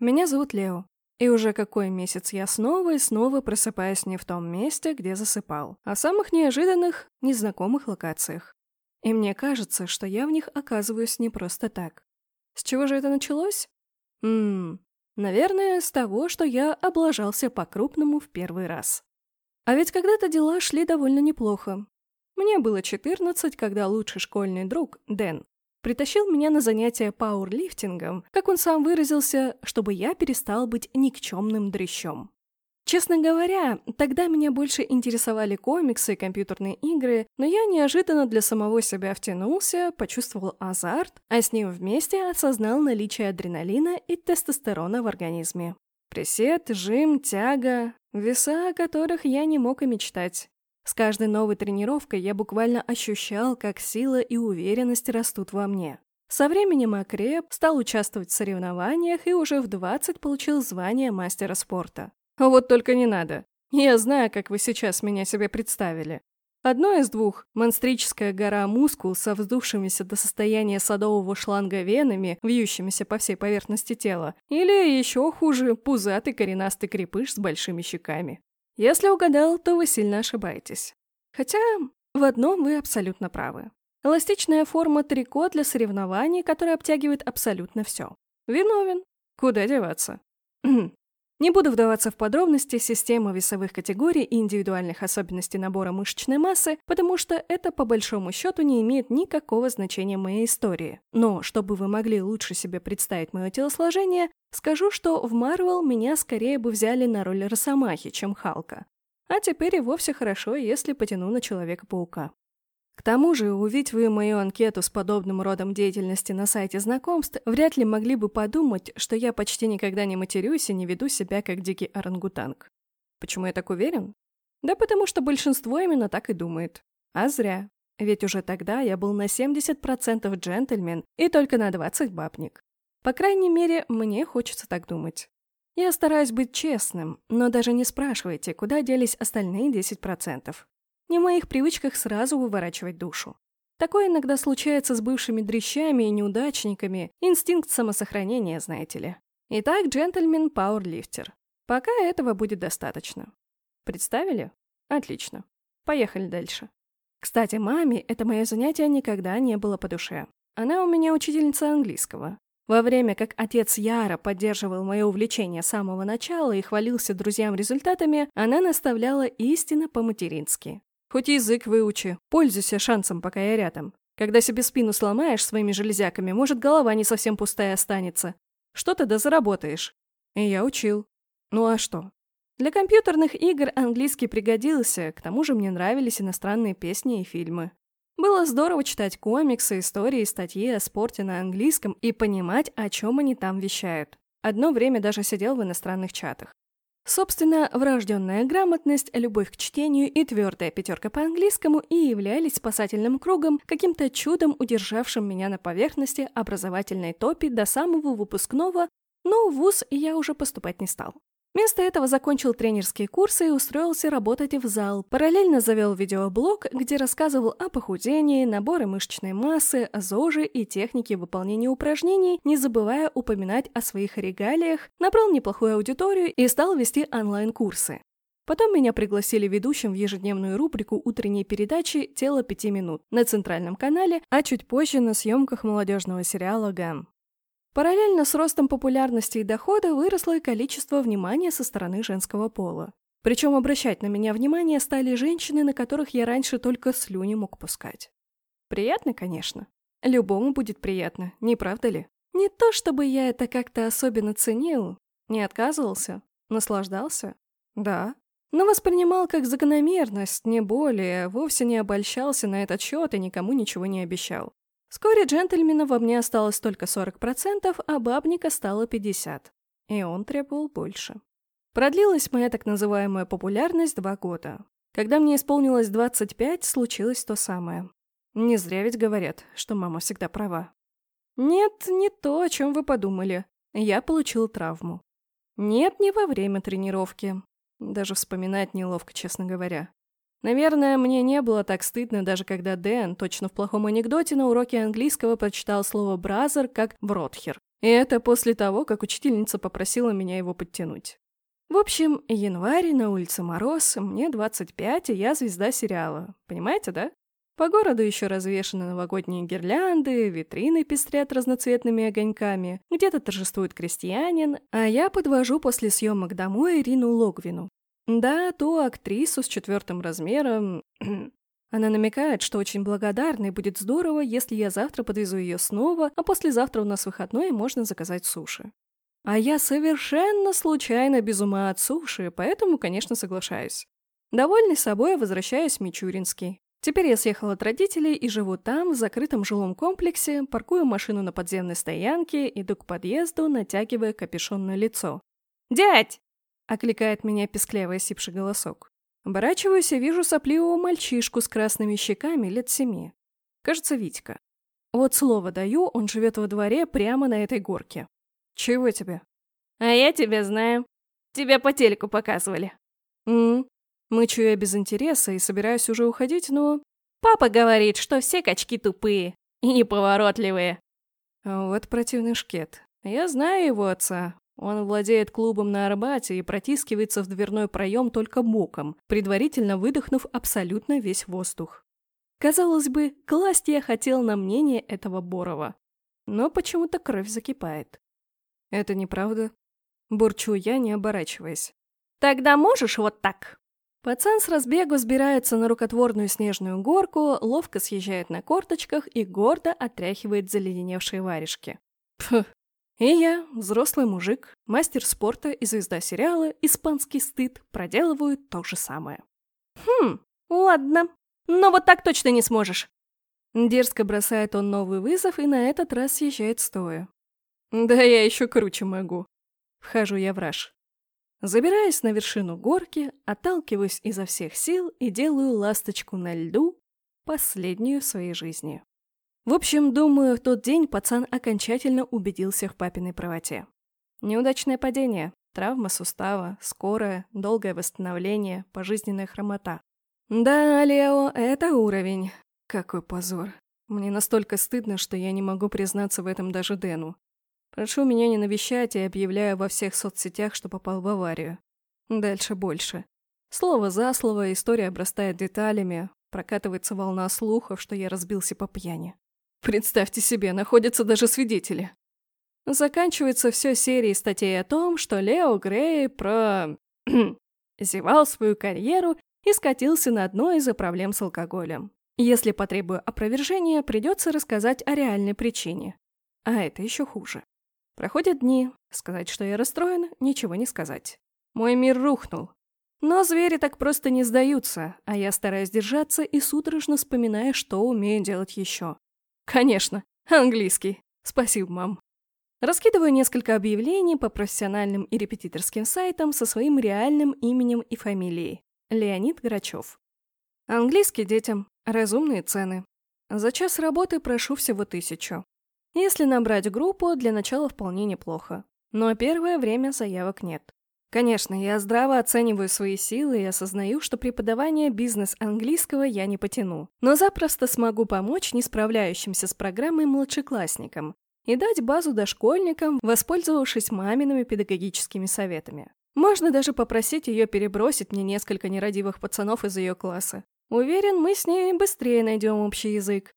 Меня зовут Лео. И уже какой месяц я снова и снова просыпаюсь не в том месте, где засыпал, а в самых неожиданных, незнакомых локациях. И мне кажется, что я в них оказываюсь не просто так. С чего же это началось? Ммм, наверное, с того, что я облажался по-крупному в первый раз. А ведь когда-то дела шли довольно неплохо. Мне было 14, когда лучший школьный друг, Дэн, притащил меня на занятия пауэрлифтингом, как он сам выразился, чтобы я перестал быть никчемным дрящом. Честно говоря, тогда меня больше интересовали комиксы и компьютерные игры, но я неожиданно для самого себя втянулся, почувствовал азарт, а с ним вместе осознал наличие адреналина и тестостерона в организме. Присед, жим, тяга, веса, о которых я не мог и мечтать. С каждой новой тренировкой я буквально ощущал, как сила и уверенность растут во мне. Со временем окреп, стал участвовать в соревнованиях и уже в 20 получил звание мастера спорта. Вот только не надо. Я знаю, как вы сейчас меня себе представили. Одно из двух – монстрическая гора мускул со вздувшимися до состояния садового шланга венами, вьющимися по всей поверхности тела, или еще хуже – пузатый коренастый крепыш с большими щеками. Если угадал, то вы сильно ошибаетесь. Хотя в одном вы абсолютно правы. Эластичная форма трико для соревнований, которая обтягивает абсолютно все. Виновен. Куда деваться? Не буду вдаваться в подробности системы весовых категорий и индивидуальных особенностей набора мышечной массы, потому что это по большому счету не имеет никакого значения моей истории. Но, чтобы вы могли лучше себе представить мое телосложение, скажу, что в Марвел меня скорее бы взяли на роль Росомахи, чем Халка. А теперь и вовсе хорошо, если потяну на Человека-паука. К тому же, увидеть вы мою анкету с подобным родом деятельности на сайте знакомств, вряд ли могли бы подумать, что я почти никогда не матерюсь и не веду себя как дикий орангутанг. Почему я так уверен? Да потому что большинство именно так и думает. А зря. Ведь уже тогда я был на 70% джентльмен и только на 20% бабник. По крайней мере, мне хочется так думать. Я стараюсь быть честным, но даже не спрашивайте, куда делись остальные 10%. Не в моих привычках сразу выворачивать душу. Такое иногда случается с бывшими дрищами и неудачниками, инстинкт самосохранения, знаете ли. Итак, джентльмен пауэрлифтер. Пока этого будет достаточно. Представили? Отлично. Поехали дальше. Кстати, маме это мое занятие никогда не было по душе. Она у меня учительница английского. Во время как отец Яра поддерживал мое увлечение с самого начала и хвалился друзьям результатами, она наставляла истинно по-матерински. Хоть язык выучи, пользуйся шансом, пока я рядом. Когда себе спину сломаешь своими железяками, может, голова не совсем пустая останется. Что ты да заработаешь. И я учил. Ну а что? Для компьютерных игр английский пригодился, к тому же мне нравились иностранные песни и фильмы. Было здорово читать комиксы, истории, статьи о спорте на английском и понимать, о чем они там вещают. Одно время даже сидел в иностранных чатах. Собственно, врожденная грамотность, любовь к чтению и твердая пятерка по английскому и являлись спасательным кругом, каким-то чудом удержавшим меня на поверхности образовательной топи до самого выпускного, но в ВУЗ я уже поступать не стал. Вместо этого закончил тренерские курсы и устроился работать в зал. Параллельно завел видеоблог, где рассказывал о похудении, наборе мышечной массы, ЗОЖе и технике выполнения упражнений, не забывая упоминать о своих регалиях, набрал неплохую аудиторию и стал вести онлайн-курсы. Потом меня пригласили ведущим в ежедневную рубрику утренней передачи «Тело пяти минут» на центральном канале, а чуть позже на съемках молодежного сериала «ГАМ». Параллельно с ростом популярности и дохода выросло и количество внимания со стороны женского пола. Причем обращать на меня внимание стали женщины, на которых я раньше только слюни мог пускать. Приятно, конечно. Любому будет приятно, не правда ли? Не то чтобы я это как-то особенно ценил, не отказывался, наслаждался. Да. Но воспринимал как закономерность, не более, вовсе не обольщался на этот счет и никому ничего не обещал. Вскоре джентльмена во мне осталось только 40%, а бабника стало 50%. И он требовал больше. Продлилась моя так называемая популярность два года. Когда мне исполнилось 25, случилось то самое. Не зря ведь говорят, что мама всегда права. Нет, не то, о чем вы подумали. Я получил травму. Нет, не во время тренировки. Даже вспоминать неловко, честно говоря. Наверное, мне не было так стыдно, даже когда Дэн, точно в плохом анекдоте, на уроке английского прочитал слово «бразер» как «бродхер». И это после того, как учительница попросила меня его подтянуть. В общем, январь, на улице мороз, мне 25, и я звезда сериала. Понимаете, да? По городу еще развешаны новогодние гирлянды, витрины пестрят разноцветными огоньками, где-то торжествует крестьянин, а я подвожу после съемок домой Ирину Логвину. Да, ту актрису с четвертым размером. Она намекает, что очень благодарна и будет здорово, если я завтра подвезу ее снова, а послезавтра у нас выходной и можно заказать суши. А я совершенно случайно без ума от суши, поэтому, конечно, соглашаюсь. Довольный собой, возвращаюсь в Мичуринский. Теперь я съехала от родителей и живу там, в закрытом жилом комплексе, паркую машину на подземной стоянке, иду к подъезду, натягивая капюшон на лицо. «Дядь!» — окликает меня песклявый сипший голосок. Оборачиваюсь и вижу сопливого мальчишку с красными щеками лет семи. Кажется, Витька. Вот слово даю, он живет во дворе прямо на этой горке. Чего тебе? А я тебя знаю. Тебя по телеку показывали. М, Мычу я без интереса и собираюсь уже уходить, но... Папа говорит, что все качки тупые и неповоротливые. Вот противный шкет. Я знаю его отца. Он владеет клубом на Арбате и протискивается в дверной проем только боком, предварительно выдохнув абсолютно весь воздух. Казалось бы, класть я хотел на мнение этого Борова. Но почему-то кровь закипает. Это неправда. Бурчу я, не оборачиваясь. Тогда можешь вот так? Пацан с разбегу сбирается на рукотворную снежную горку, ловко съезжает на корточках и гордо отряхивает заледеневшие варежки. Пф. И я, взрослый мужик, мастер спорта и звезда сериала «Испанский стыд» проделываю то же самое. Хм, ладно. Но вот так точно не сможешь. Дерзко бросает он новый вызов и на этот раз съезжает стоя. Да я еще круче могу. Вхожу я в раж. Забираюсь на вершину горки, отталкиваюсь изо всех сил и делаю ласточку на льду, последнюю в своей жизни. В общем, думаю, в тот день пацан окончательно убедился в папиной правоте. Неудачное падение, травма сустава, скорое, долгое восстановление, пожизненная хромота. Да, Лео, это уровень. Какой позор. Мне настолько стыдно, что я не могу признаться в этом даже Дэну. Прошу меня не навещать и объявляю во всех соцсетях, что попал в аварию. Дальше больше. Слово за слово история обрастает деталями, прокатывается волна слухов, что я разбился по пьяни. Представьте себе, находятся даже свидетели. Заканчивается все серией статей о том, что Лео Грей про... зевал свою карьеру и скатился на дно из-за проблем с алкоголем. Если потребую опровержения, придется рассказать о реальной причине. А это еще хуже. Проходят дни. Сказать, что я расстроен, ничего не сказать. Мой мир рухнул. Но звери так просто не сдаются, а я стараюсь держаться и судорожно вспоминаю, что умею делать еще. Конечно, английский. Спасибо, мам. Раскидываю несколько объявлений по профессиональным и репетиторским сайтам со своим реальным именем и фамилией. Леонид Грачев. Английский детям. Разумные цены. За час работы прошу всего тысячу. Если набрать группу, для начала вполне неплохо. Но первое время заявок нет. Конечно, я здраво оцениваю свои силы и осознаю, что преподавание бизнес-английского я не потяну. Но запросто смогу помочь не справляющимся с программой младшеклассникам и дать базу дошкольникам, воспользовавшись мамиными педагогическими советами. Можно даже попросить ее перебросить мне несколько нерадивых пацанов из ее класса. Уверен, мы с ней быстрее найдем общий язык.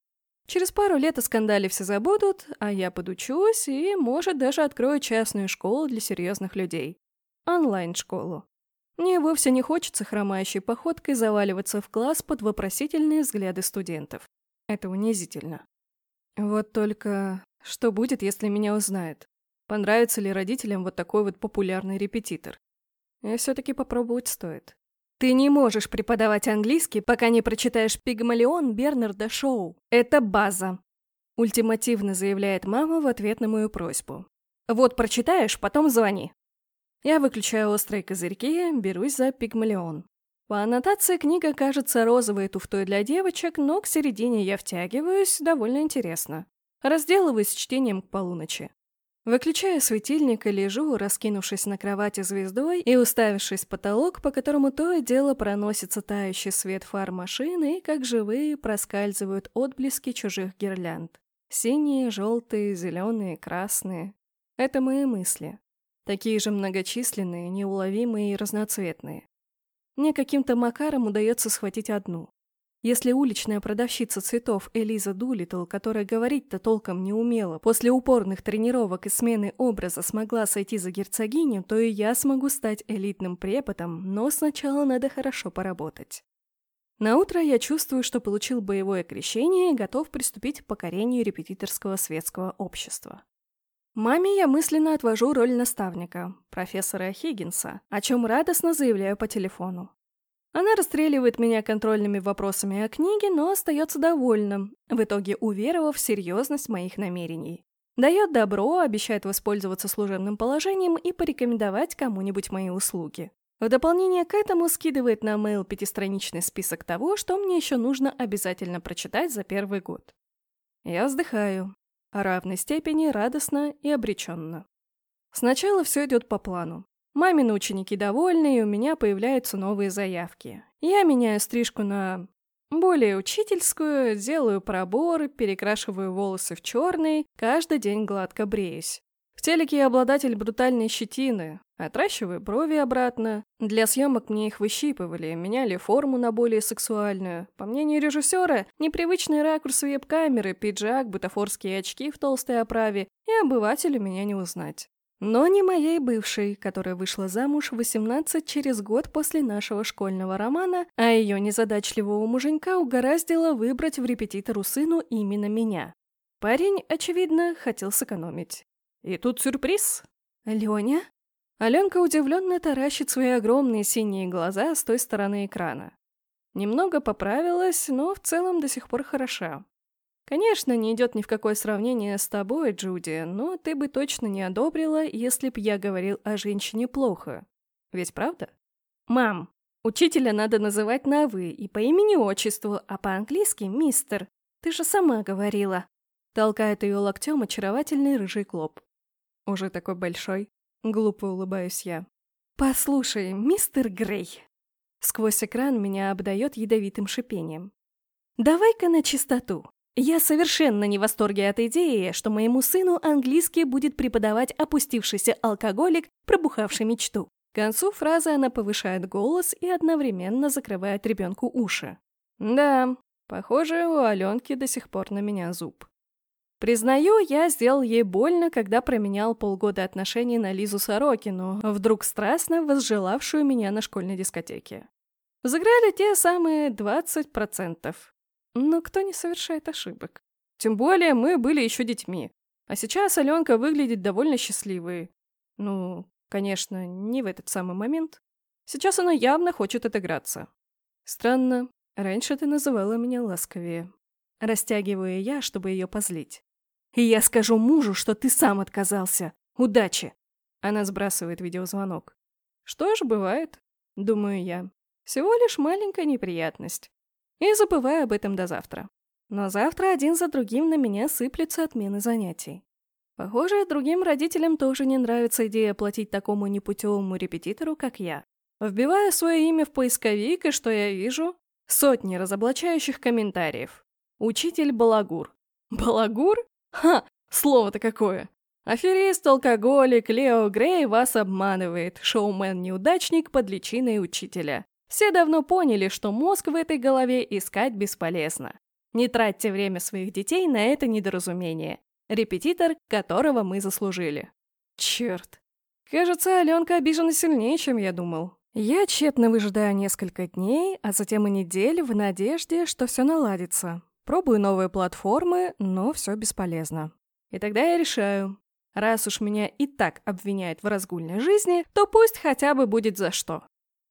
Через пару лет о скандале все забудут, а я подучусь и, может, даже открою частную школу для серьезных людей. Онлайн-школу. Мне вовсе не хочется хромающей походкой заваливаться в класс под вопросительные взгляды студентов. Это унизительно. Вот только что будет, если меня узнают? Понравится ли родителям вот такой вот популярный репетитор? И все-таки попробовать стоит. Ты не можешь преподавать английский, пока не прочитаешь «Пигмалион» Бернарда Шоу. Это база. Ультимативно заявляет мама в ответ на мою просьбу. Вот прочитаешь, потом звони. Я выключаю острые козырьки, берусь за «Пигмалион». По аннотации книга кажется розовой туфтой для девочек, но к середине я втягиваюсь, довольно интересно. Разделываюсь чтением к полуночи. Выключая светильник и лежу, раскинувшись на кровати звездой и уставившись в потолок, по которому то и дело проносится тающий свет фар машины и, как живые, проскальзывают отблески чужих гирлянд. Синие, желтые, зеленые, красные. Это мои мысли. Такие же многочисленные, неуловимые и разноцветные. Мне каким-то макаром удается схватить одну. Если уличная продавщица цветов Элиза Дулитл, которая говорить-то толком не умела, после упорных тренировок и смены образа смогла сойти за герцогиню, то и я смогу стать элитным преподом, но сначала надо хорошо поработать. На утро я чувствую, что получил боевое крещение и готов приступить к покорению репетиторского светского общества. Маме я мысленно отвожу роль наставника, профессора Хиггинса, о чем радостно заявляю по телефону. Она расстреливает меня контрольными вопросами о книге, но остается довольным, в итоге уверовав в серьезность моих намерений. Дает добро, обещает воспользоваться служебным положением и порекомендовать кому-нибудь мои услуги. В дополнение к этому скидывает на mail пятистраничный список того, что мне еще нужно обязательно прочитать за первый год. Я вздыхаю, в равной степени радостно и обреченно. Сначала все идет по плану. Мамины ученики довольны, и у меня появляются новые заявки. Я меняю стрижку на более учительскую, делаю пробор, перекрашиваю волосы в черный, каждый день гладко бреюсь. В телеке я обладатель брутальной щетины, отращиваю брови обратно. Для съемок мне их выщипывали, меняли форму на более сексуальную. По мнению режиссера, непривычный ракурс веб-камеры, пиджак, бутафорские очки в толстой оправе, и обывателю меня не узнать. Но не моей бывшей, которая вышла замуж в 18 через год после нашего школьного романа, а ее незадачливого муженька угораздило выбрать в репетитору сыну именно меня. Парень, очевидно, хотел сэкономить. И тут сюрприз. Леня? Аленка удивленно таращит свои огромные синие глаза с той стороны экрана. Немного поправилась, но в целом до сих пор хороша. Конечно, не идет ни в какое сравнение с тобой, Джуди, но ты бы точно не одобрила, если б я говорил о женщине плохо. Ведь правда? Мам, учителя надо называть на «вы» и по имени-отчеству, а по-английски «мистер». Ты же сама говорила. Толкает ее локтем очаровательный рыжий клоп. Уже такой большой. Глупо улыбаюсь я. «Послушай, мистер Грей». Сквозь экран меня обдает ядовитым шипением. «Давай-ка на чистоту. Я совершенно не в восторге от идеи, что моему сыну английский будет преподавать опустившийся алкоголик, пробухавший мечту. К концу фразы она повышает голос и одновременно закрывает ребенку уши. Да, похоже, у Аленки до сих пор на меня зуб. Признаю, я сделал ей больно, когда променял полгода отношений на Лизу Сорокину, вдруг страстно возжелавшую меня на школьной дискотеке. Взыграли те самые 20%. Но кто не совершает ошибок? Тем более мы были еще детьми. А сейчас Аленка выглядит довольно счастливой. Ну, конечно, не в этот самый момент. Сейчас она явно хочет отыграться. Странно, раньше ты называла меня ласковее. Растягиваю я, чтобы ее позлить. И я скажу мужу, что ты сам отказался. Удачи! Она сбрасывает видеозвонок. Что ж, бывает, думаю я. Всего лишь маленькая неприятность. И забываю об этом до завтра. Но завтра один за другим на меня сыплются отмены занятий. Похоже, другим родителям тоже не нравится идея платить такому непутевому репетитору, как я. Вбиваю свое имя в поисковик, и что я вижу? Сотни разоблачающих комментариев. Учитель Балагур. Балагур? Ха, слово-то какое. Аферист, алкоголик, Лео Грей вас обманывает. Шоумен-неудачник под личиной учителя. Все давно поняли, что мозг в этой голове искать бесполезно. Не тратьте время своих детей на это недоразумение. Репетитор, которого мы заслужили. Черт. Кажется, Аленка обижена сильнее, чем я думал. Я тщетно выжидаю несколько дней, а затем и недель в надежде, что все наладится. Пробую новые платформы, но все бесполезно. И тогда я решаю, раз уж меня и так обвиняют в разгульной жизни, то пусть хотя бы будет за что.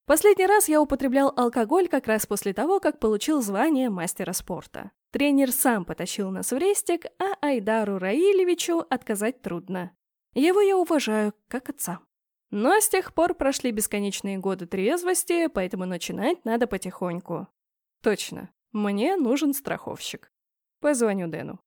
Последний раз я употреблял алкоголь как раз после того, как получил звание мастера спорта. Тренер сам потащил нас в рестик, а Айдару Раилевичу отказать трудно. Его я уважаю, как отца. Но с тех пор прошли бесконечные годы трезвости, поэтому начинать надо потихоньку. Точно, мне нужен страховщик. Позвоню Дэну.